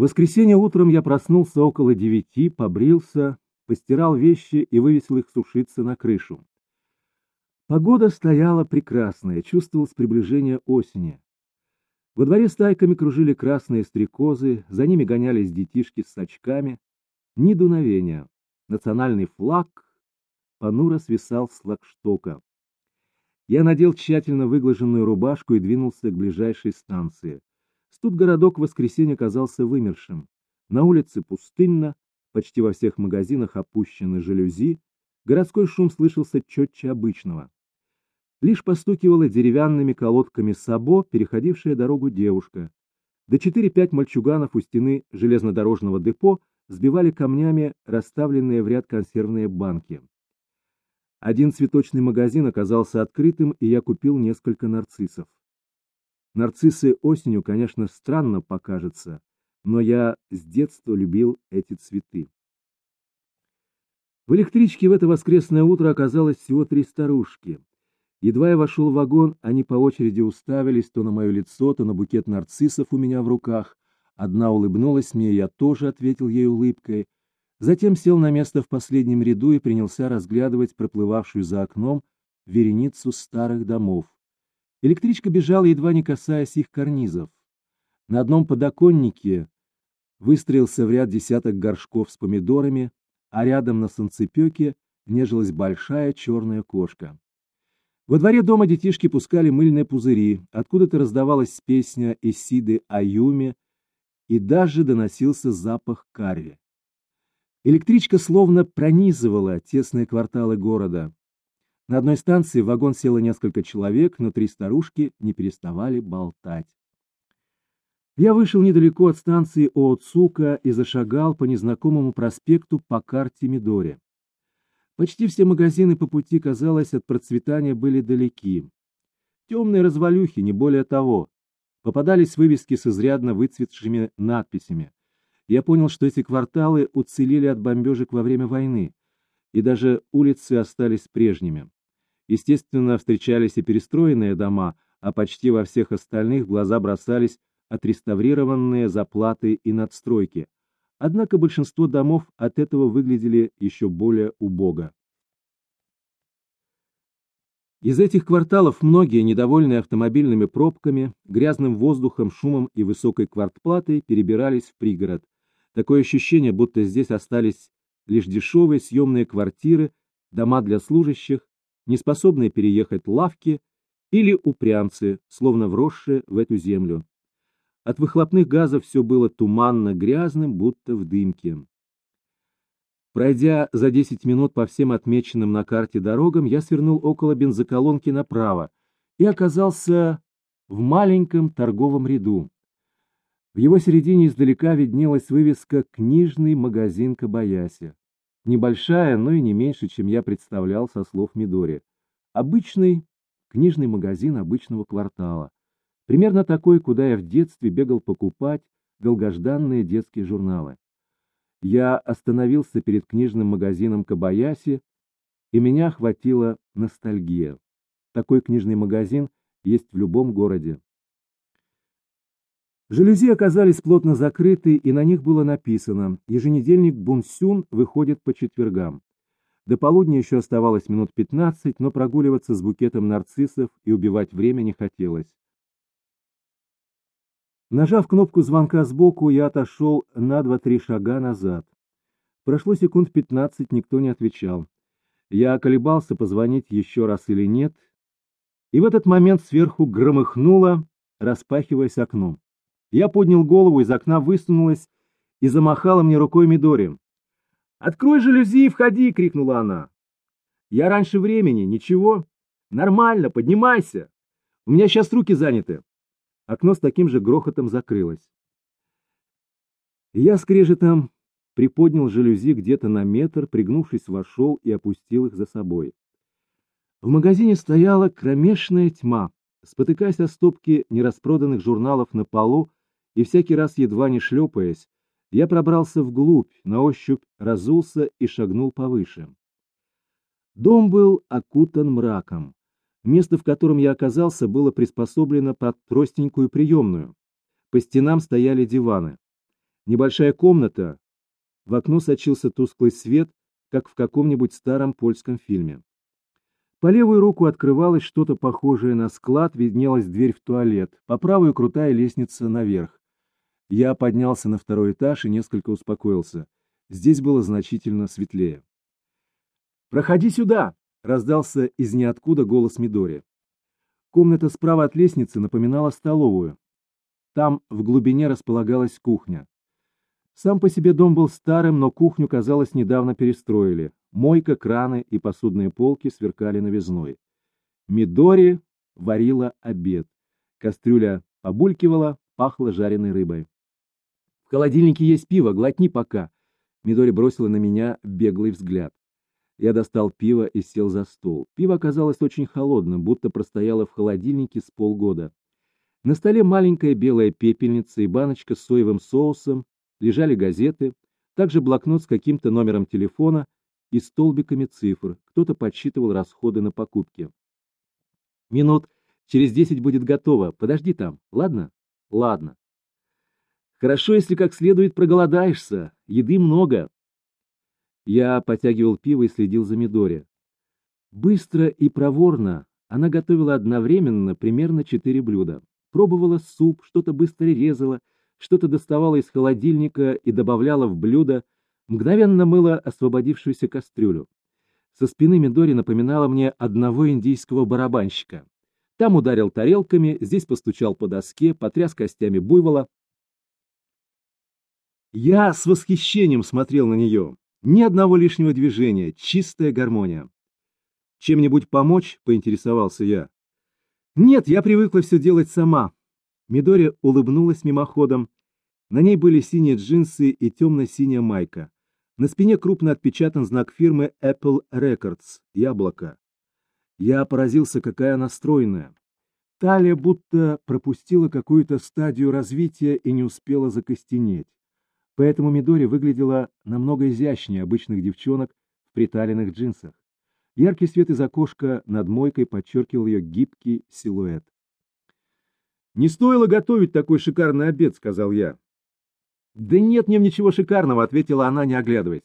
Воскресенье утром я проснулся около девяти, побрился, постирал вещи и вывесил их сушиться на крышу. Погода стояла прекрасная, чувствовалось приближение осени. Во дворе стайками кружили красные стрекозы, за ними гонялись детишки с очками. Ни дуновения. Национальный флаг понуро свисал с флагштока. Я надел тщательно выглаженную рубашку и двинулся к ближайшей станции. Студгородок в воскресенье казался вымершим. На улице пустынно, почти во всех магазинах опущены жалюзи, городской шум слышался четче обычного. Лишь постукивала деревянными колодками сабо, переходившая дорогу девушка. До четыре-пять мальчуганов у стены железнодорожного депо сбивали камнями расставленные в ряд консервные банки. Один цветочный магазин оказался открытым, и я купил несколько нарциссов. Нарциссы осенью, конечно, странно покажется, но я с детства любил эти цветы. В электричке в это воскресное утро оказалось всего три старушки. Едва я вошел в вагон, они по очереди уставились то на мое лицо, то на букет нарциссов у меня в руках. Одна улыбнулась мне, я тоже ответил ей улыбкой. Затем сел на место в последнем ряду и принялся разглядывать проплывавшую за окном вереницу старых домов. Электричка бежала, едва не касаясь их карнизов. На одном подоконнике выстроился в ряд десяток горшков с помидорами, а рядом на солнцепеке нежилась большая черная кошка. Во дворе дома детишки пускали мыльные пузыри, откуда-то раздавалась песня Исиды Аюми, и даже доносился запах карри. Электричка словно пронизывала тесные кварталы города. На одной станции в вагон село несколько человек, но три старушки не переставали болтать. Я вышел недалеко от станции Ооцука и зашагал по незнакомому проспекту по карте Мидори. Почти все магазины по пути, казалось, от процветания были далеки. Темные развалюхи, не более того. Попадались вывески с изрядно выцветшими надписями. Я понял, что эти кварталы уцелели от бомбежек во время войны, и даже улицы остались прежними. Естественно, встречались и перестроенные дома, а почти во всех остальных глаза бросались отреставрированные заплаты и надстройки – Однако большинство домов от этого выглядели еще более убого. Из этих кварталов многие, недовольные автомобильными пробками, грязным воздухом, шумом и высокой квартплатой, перебирались в пригород. Такое ощущение, будто здесь остались лишь дешевые съемные квартиры, дома для служащих, неспособные переехать лавки или упрямцы, словно вросшие в эту землю. От выхлопных газов все было туманно-грязным, будто в дымке. Пройдя за 10 минут по всем отмеченным на карте дорогам, я свернул около бензоколонки направо и оказался в маленьком торговом ряду. В его середине издалека виднелась вывеска «Книжный магазин Кабаяси». Небольшая, но и не меньше, чем я представлял со слов Мидори. Обычный книжный магазин обычного квартала. Примерно такой, куда я в детстве бегал покупать долгожданные детские журналы. Я остановился перед книжным магазином Кабаяси, и меня охватила ностальгия. Такой книжный магазин есть в любом городе. Жалюзи оказались плотно закрыты, и на них было написано «Еженедельник Бунсюн выходит по четвергам». До полудня еще оставалось минут пятнадцать, но прогуливаться с букетом нарциссов и убивать время не хотелось. Нажав кнопку звонка сбоку, я отошел на два-три шага назад. Прошло секунд пятнадцать, никто не отвечал. Я колебался, позвонить еще раз или нет, и в этот момент сверху громыхнуло, распахиваясь окном. Я поднял голову, из окна высунулась и замахала мне рукой Мидори. «Открой жалюзи и входи!» — крикнула она. «Я раньше времени, ничего. Нормально, поднимайся. У меня сейчас руки заняты». Окно с таким же грохотом закрылось. Я скрежетом приподнял жалюзи где-то на метр, пригнувшись, вошел и опустил их за собой. В магазине стояла кромешная тьма. Спотыкаясь о стопке нераспроданных журналов на полу и всякий раз едва не шлепаясь, я пробрался вглубь, на ощупь разулся и шагнул повыше. Дом был окутан мраком. Место, в котором я оказался, было приспособлено под простенькую приемную. По стенам стояли диваны. Небольшая комната. В окно сочился тусклый свет, как в каком-нибудь старом польском фильме. По левую руку открывалось что-то похожее на склад, виднелась дверь в туалет, по правую крутая лестница наверх. Я поднялся на второй этаж и несколько успокоился. Здесь было значительно светлее. «Проходи сюда!» — раздался из ниоткуда голос Мидори. Комната справа от лестницы напоминала столовую. Там в глубине располагалась кухня. Сам по себе дом был старым, но кухню, казалось, недавно перестроили. Мойка, краны и посудные полки сверкали новизной. Мидори варила обед. Кастрюля побулькивала, пахла жареной рыбой. «В холодильнике есть пиво, глотни пока!» Мидори бросила на меня беглый взгляд. Я достал пиво и сел за стол. Пиво оказалось очень холодным, будто простояло в холодильнике с полгода. На столе маленькая белая пепельница и баночка с соевым соусом, лежали газеты, также блокнот с каким-то номером телефона и столбиками цифр. Кто-то подсчитывал расходы на покупки. Минут через десять будет готово. Подожди там, ладно? Ладно. Хорошо, если как следует проголодаешься. Еды много. Я потягивал пиво и следил за Мидори. Быстро и проворно она готовила одновременно примерно четыре блюда. Пробовала суп, что-то быстро резала, что-то доставала из холодильника и добавляла в блюдо, мгновенно мыла освободившуюся кастрюлю. Со спины Мидори напоминала мне одного индийского барабанщика. Там ударил тарелками, здесь постучал по доске, потряс костями буйвола. Я с восхищением смотрел на нее. Ни одного лишнего движения, чистая гармония. «Чем-нибудь помочь?» — поинтересовался я. «Нет, я привыкла все делать сама». Мидори улыбнулась мимоходом. На ней были синие джинсы и темно-синяя майка. На спине крупно отпечатан знак фирмы Apple Records — яблоко. Я поразился, какая она стройная. Талия будто пропустила какую-то стадию развития и не успела закостенеть. Поэтому Мидори выглядела намного изящнее обычных девчонок в приталенных джинсах. Яркий свет из окошка над мойкой подчеркивал ее гибкий силуэт. «Не стоило готовить такой шикарный обед», — сказал я. «Да нет в ничего шикарного», — ответила она, не оглядываясь.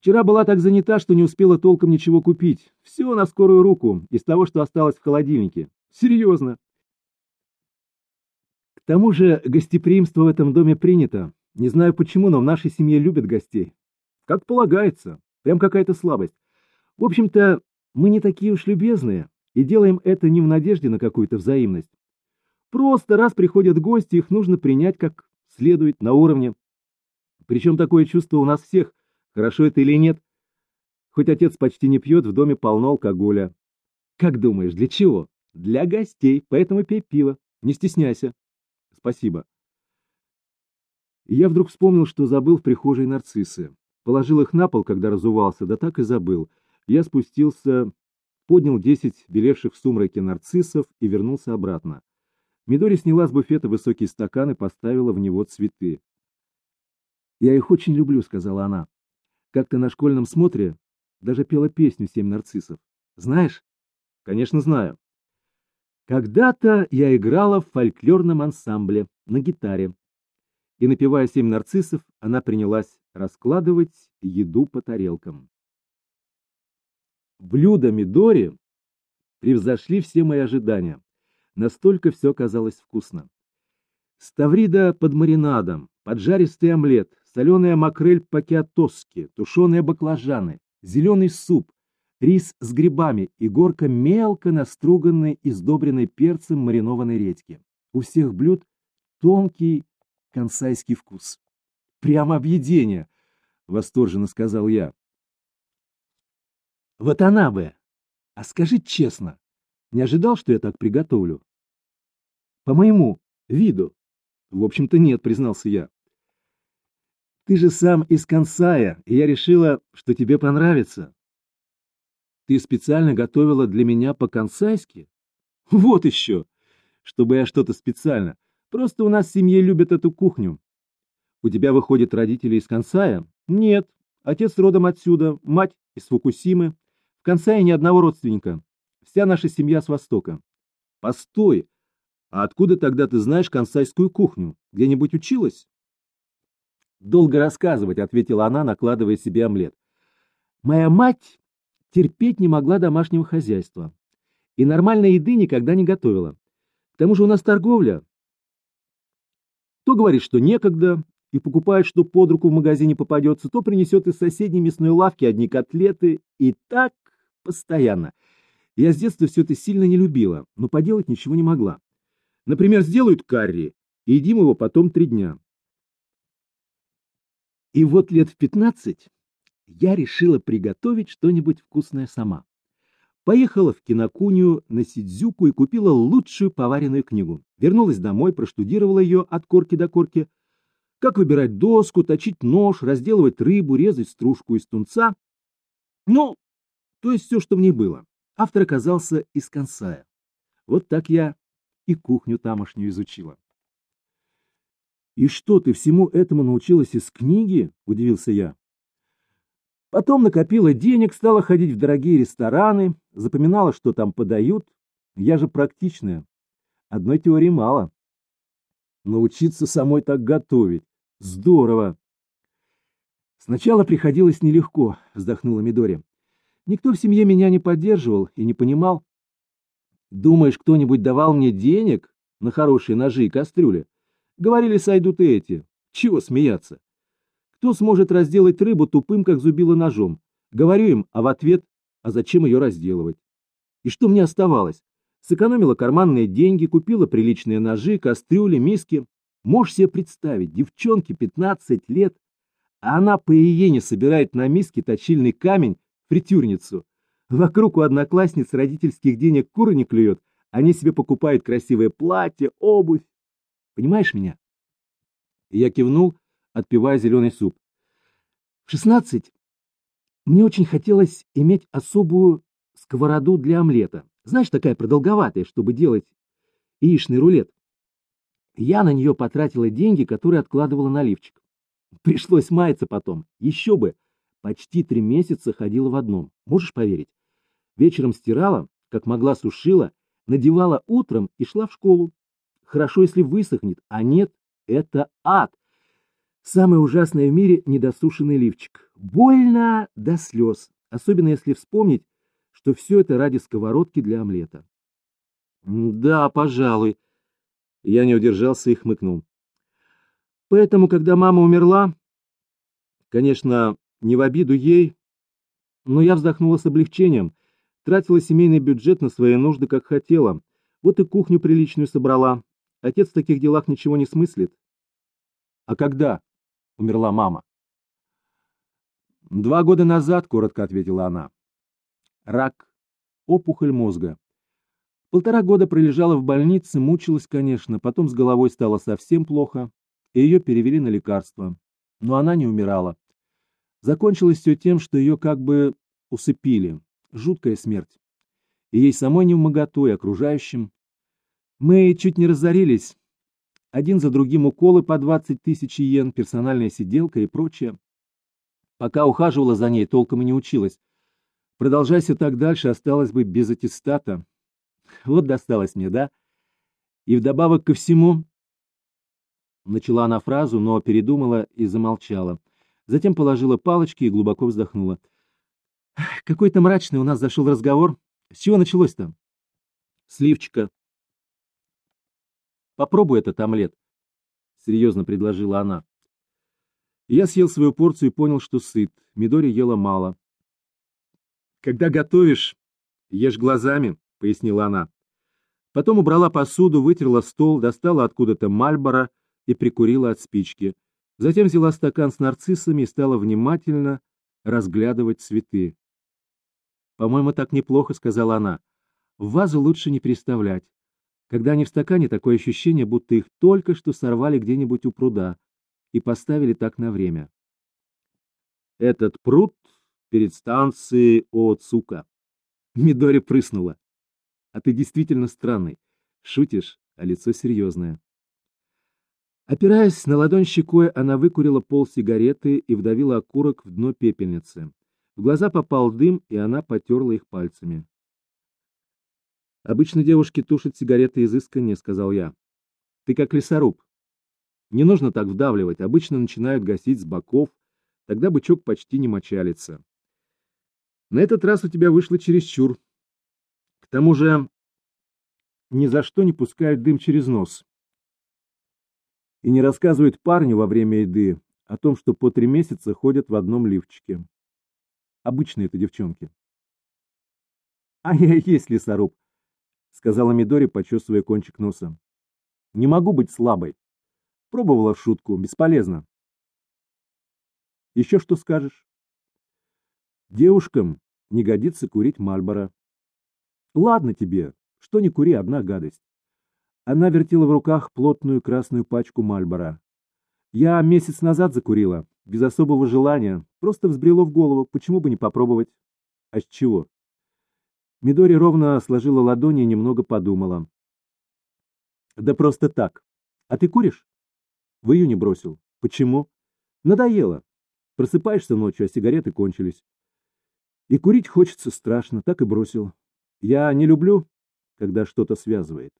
«Вчера была так занята, что не успела толком ничего купить. Все на скорую руку, из того, что осталось в холодильнике. Серьезно». К тому же гостеприимство в этом доме принято. Не знаю почему, но в нашей семье любят гостей. Как полагается. Прям какая-то слабость. В общем-то, мы не такие уж любезные и делаем это не в надежде на какую-то взаимность. Просто раз приходят гости, их нужно принять как следует на уровне. Причем такое чувство у нас всех, хорошо это или нет. Хоть отец почти не пьет, в доме полно алкоголя. Как думаешь, для чего? Для гостей, поэтому пей пиво. Не стесняйся. Спасибо. Я вдруг вспомнил, что забыл в прихожей нарциссы. Положил их на пол, когда разувался, да так и забыл. Я спустился, поднял десять белевших в сумраке нарциссов и вернулся обратно. Мидори сняла с буфета высокий стакан и поставила в него цветы. «Я их очень люблю», — сказала она. «Как-то на школьном смотре даже пела песню «Семь нарциссов». Знаешь?» «Конечно, знаю». Когда-то я играла в фольклорном ансамбле на гитаре. И, напевая «Семь нарциссов», она принялась раскладывать еду по тарелкам. Блюда Мидори превзошли все мои ожидания. Настолько все казалось вкусно. Ставрида под маринадом, поджаристый омлет, соленая макрель по-киотосски, тушеные баклажаны, зеленый суп, рис с грибами и горка мелко наструганной и сдобренной перцем маринованной редьки. У всех блюд тонкий консайский вкус. Прямо объедение, восторженно сказал я. Вот она бы. А скажи честно, не ожидал, что я так приготовлю? По моему виду. В общем-то, нет, признался я. Ты же сам из Консая, и я решила, что тебе понравится. Ты специально готовила для меня по-консайски? Вот еще! Чтобы я что-то специально. Просто у нас в семье любят эту кухню. У тебя, выходят родители из Консая? Нет. Отец родом отсюда, мать из Фукусимы. В Консае ни одного родственника. Вся наша семья с Востока. Постой! А откуда тогда ты знаешь консайскую кухню? Где-нибудь училась? Долго рассказывать, ответила она, накладывая себе омлет. Моя мать терпеть не могла домашнего хозяйства и нормальной еды никогда не готовила. К тому же у нас торговля. То говорит, что некогда, и покупает, что под руку в магазине попадется, то принесет из соседней мясной лавки одни котлеты, и так постоянно. Я с детства все это сильно не любила, но поделать ничего не могла. Например, сделают карри, и едим его потом три дня. И вот лет в пятнадцать я решила приготовить что-нибудь вкусное сама. Поехала в кинокунью на Сидзюку и купила лучшую поваренную книгу. Вернулась домой, проштудировала ее от корки до корки. Как выбирать доску, точить нож, разделывать рыбу, резать стружку из тунца. Ну, то есть все, что в ней было. Автор оказался из Кансая. Вот так я и кухню тамошнюю изучила. «И что, ты всему этому научилась из книги?» – удивился я. Потом накопила денег, стала ходить в дорогие рестораны, запоминала, что там подают. Я же практичная. Одной теории мало. Научиться самой так готовить. Здорово. Сначала приходилось нелегко, вздохнула Мидори. Никто в семье меня не поддерживал и не понимал. Думаешь, кто-нибудь давал мне денег на хорошие ножи и кастрюли? Говорили, сойдут и эти. Чего смеяться? Кто сможет разделать рыбу тупым, как зубило ножом? Говорю им, а в ответ, а зачем ее разделывать? И что мне оставалось? Сэкономила карманные деньги, купила приличные ножи, кастрюли, миски. Можешь себе представить, девчонке 15 лет, а она по иене собирает на миске точильный камень, фритюрницу. Вокруг у одноклассниц родительских денег куры не клюет, они себе покупают красивое платье, обувь. Понимаешь меня? Я кивнул, отпивая зеленый суп. В шестнадцать мне очень хотелось иметь особую сковороду для омлета. Знаешь, такая продолговатая, чтобы делать яичный рулет. Я на нее потратила деньги, которые откладывала на лифчик. Пришлось маяться потом. Еще бы. Почти три месяца ходила в одном. Можешь поверить? Вечером стирала, как могла сушила, надевала утром и шла в школу. Хорошо, если высохнет, а нет, это ад. Самое ужасное в мире — недосушенный лифчик. Больно до слез, особенно если вспомнить, что все это ради сковородки для омлета. Да, пожалуй. Я не удержался и хмыкнул. Поэтому, когда мама умерла, конечно, не в обиду ей, но я вздохнула с облегчением, тратила семейный бюджет на свои нужды, как хотела, вот и кухню приличную собрала, Отец в таких делах ничего не смыслит. А когда умерла мама? Два года назад, коротко ответила она. Рак, опухоль мозга. Полтора года пролежала в больнице, мучилась, конечно, потом с головой стало совсем плохо, и ее перевели на лекарства. Но она не умирала. Закончилось все тем, что ее как бы усыпили. Жуткая смерть. И ей самой не в и окружающим. Мы чуть не разорились. Один за другим уколы по 20 тысяч йен, персональная сиделка и прочее. Пока ухаживала за ней, толком и не училась. Продолжайся так дальше, осталось бы без аттестата. Вот досталось мне, да? И вдобавок ко всему... Начала она фразу, но передумала и замолчала. Затем положила палочки и глубоко вздохнула. Какой-то мрачный у нас зашел разговор. С чего началось-то? Сливчика, Попробуй этот омлет, — серьезно предложила она. Я съел свою порцию и понял, что сыт. Мидори ела мало. «Когда готовишь, ешь глазами», — пояснила она. Потом убрала посуду, вытерла стол, достала откуда-то мальбора и прикурила от спички. Затем взяла стакан с нарциссами и стала внимательно разглядывать цветы. «По-моему, так неплохо», — сказала она. «В вазу лучше не переставлять. Когда они в стакане, такое ощущение, будто их только что сорвали где-нибудь у пруда и поставили так на время. Этот пруд перед станцией Оцука. Мидори прыснула. А ты действительно странный. Шутишь, а лицо серьезное. Опираясь на ладонь щекой, она выкурила пол сигареты и вдавила окурок в дно пепельницы. В глаза попал дым, и она потерла их пальцами. Обычно девушки тушат сигареты изысканнее, сказал я. Ты как лесоруб. Не нужно так вдавливать, обычно начинают гасить с боков, тогда бычок почти не мочалится. На этот раз у тебя вышло чересчур. К тому же ни за что не пускают дым через нос. И не рассказывают парню во время еды о том, что по три месяца ходят в одном лифчике. Обычные это девчонки. — А я и есть лесоруб, — сказала Мидори, почесывая кончик носа. — Не могу быть слабой. Пробовала в шутку, бесполезно. — Еще что скажешь? — Девушкам не годится курить Мальборо. — Ладно тебе, что не кури, одна гадость. Она вертела в руках плотную красную пачку Мальбора. Я месяц назад закурила, без особого желания, просто взбрело в голову, почему бы не попробовать. А с чего? Мидори ровно сложила ладони и немного подумала. Да просто так. А ты куришь? В июне бросил. Почему? Надоело. Просыпаешься ночью, а сигареты кончились. И курить хочется страшно, так и бросил. Я не люблю, когда что-то связывает.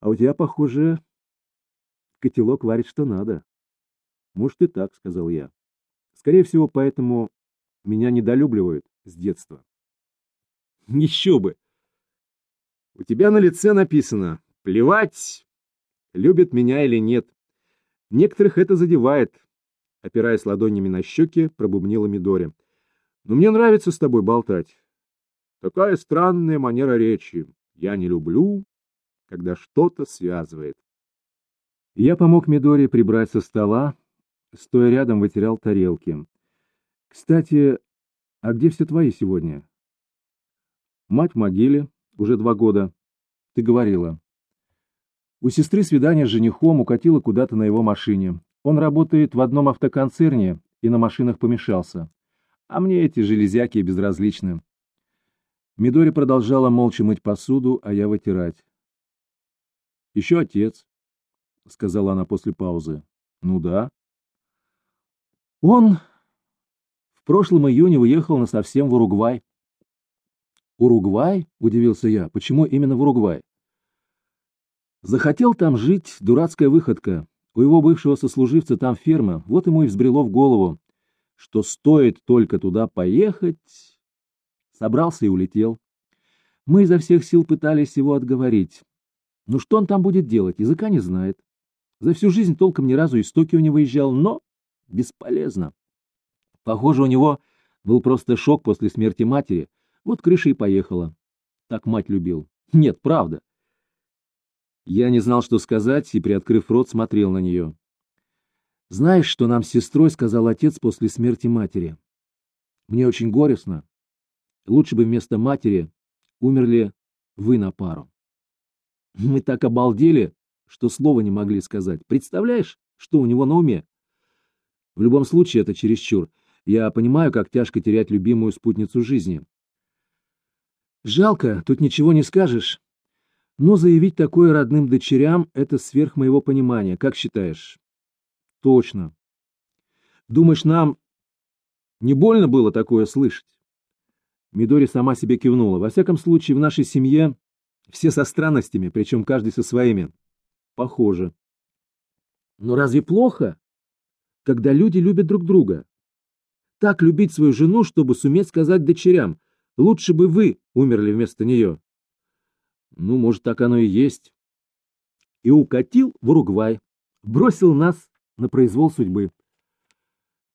А у тебя, похоже, котелок варит что надо. Может и так, сказал я. Скорее всего, поэтому меня недолюбливают с детства. Еще бы! У тебя на лице написано «Плевать, любят меня или нет». Некоторых это задевает. Опираясь ладонями на щеки, пробубнила Мидори. Но мне нравится с тобой болтать. Такая странная манера речи. Я не люблю, когда что-то связывает. Я помог Мидоре прибрать со стола, стоя рядом вытирал тарелки. Кстати, а где все твои сегодня? Мать в могиле, уже два года. Ты говорила. У сестры свидание с женихом укатила куда-то на его машине. Он работает в одном автоконцерне и на машинах помешался. А мне эти железяки безразличны. Мидори продолжала молча мыть посуду, а я вытирать. «Еще отец», — сказала она после паузы. «Ну да». «Он прошлом июне уехал на совсем в Уругвай». «Уругвай?» — удивился я. «Почему именно в Уругвай?» «Захотел там жить, дурацкая выходка. У его бывшего сослуживца там ферма, вот ему и взбрело в голову, что стоит только туда поехать...» Собрался и улетел. Мы изо всех сил пытались его отговорить. Ну что он там будет делать, языка не знает. За всю жизнь толком ни разу из Токио не выезжал, но бесполезно. Похоже, у него был просто шок после смерти матери. Вот крыша и поехала. Так мать любил. Нет, правда. Я не знал, что сказать, и, приоткрыв рот, смотрел на нее. «Знаешь, что нам с сестрой сказал отец после смерти матери? Мне очень горестно. Лучше бы вместо матери умерли вы на пару. Мы так обалдели, что слова не могли сказать. Представляешь, что у него на уме? В любом случае, это чересчур. Я понимаю, как тяжко терять любимую спутницу жизни. Жалко, тут ничего не скажешь. Но заявить такое родным дочерям — это сверх моего понимания. Как считаешь? Точно. Думаешь, нам не больно было такое слышать? Мидори сама себе кивнула. Во всяком случае, в нашей семье все со странностями, причем каждый со своими. Похоже. Но разве плохо, когда люди любят друг друга? Так любить свою жену, чтобы суметь сказать дочерям, лучше бы вы умерли вместо нее. Ну, может, так оно и есть. И укатил в Уругвай, бросил нас на произвол судьбы.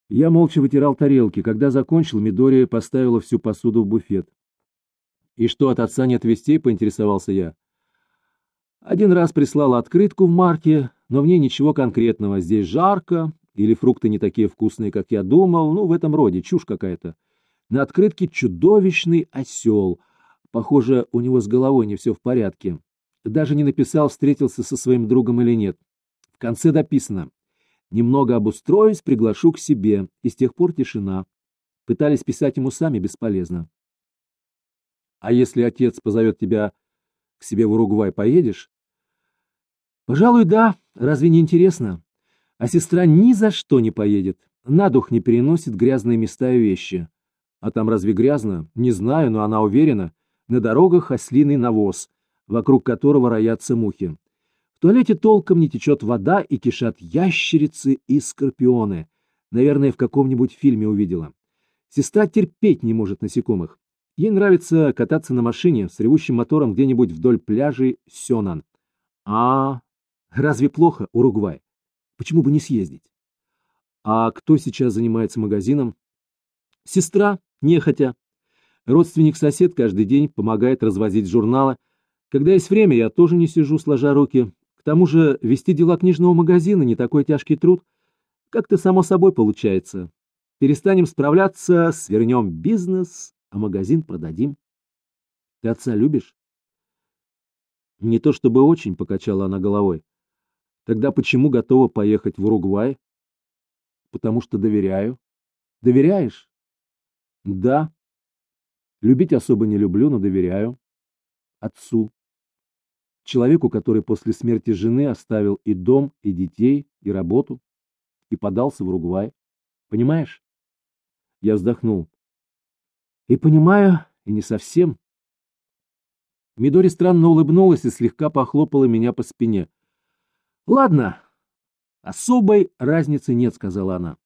Я молча вытирал тарелки. Когда закончил, Мидори поставила всю посуду в буфет. «И что, от отца нет вестей?» — поинтересовался я. Один раз прислала открытку в марке, но в ней ничего конкретного. Здесь жарко, или фрукты не такие вкусные, как я думал. Ну, в этом роде, чушь какая-то. На открытке чудовищный осел. Похоже, у него с головой не все в порядке. Даже не написал, встретился со своим другом или нет. В конце дописано Немного обустроюсь, приглашу к себе, и с тех пор тишина. Пытались писать ему сами, бесполезно. А если отец позовет тебя к себе в Уругвай, поедешь? Пожалуй, да. Разве не интересно? А сестра ни за что не поедет. На дух не переносит грязные места и вещи. А там разве грязно? Не знаю, но она уверена. На дорогах ослиный навоз, вокруг которого роятся мухи туалете толком не течет вода и кишат ящерицы и скорпионы. Наверное, в каком-нибудь фильме увидела. Сестра терпеть не может насекомых. Ей нравится кататься на машине с ревущим мотором где-нибудь вдоль пляжей Сёнан. А, разве плохо, Уругвай? Почему бы не съездить? А кто сейчас занимается магазином? Сестра, нехотя. Родственник-сосед каждый день помогает развозить журналы. Когда есть время, я тоже не сижу, сложа руки. К тому же вести дела книжного магазина не такой тяжкий труд. Как-то само собой получается. Перестанем справляться, свернем бизнес, а магазин продадим. Ты отца любишь? Не то чтобы очень, покачала она головой. Тогда почему готова поехать в Уругвай? Потому что доверяю. Доверяешь? Да. Любить особо не люблю, но доверяю. Отцу. Человеку, который после смерти жены оставил и дом, и детей, и работу, и подался в Уругвай. Понимаешь? Я вздохнул. И понимаю, и не совсем. Мидори странно улыбнулась и слегка похлопала меня по спине. Ладно, особой разницы нет, сказала она.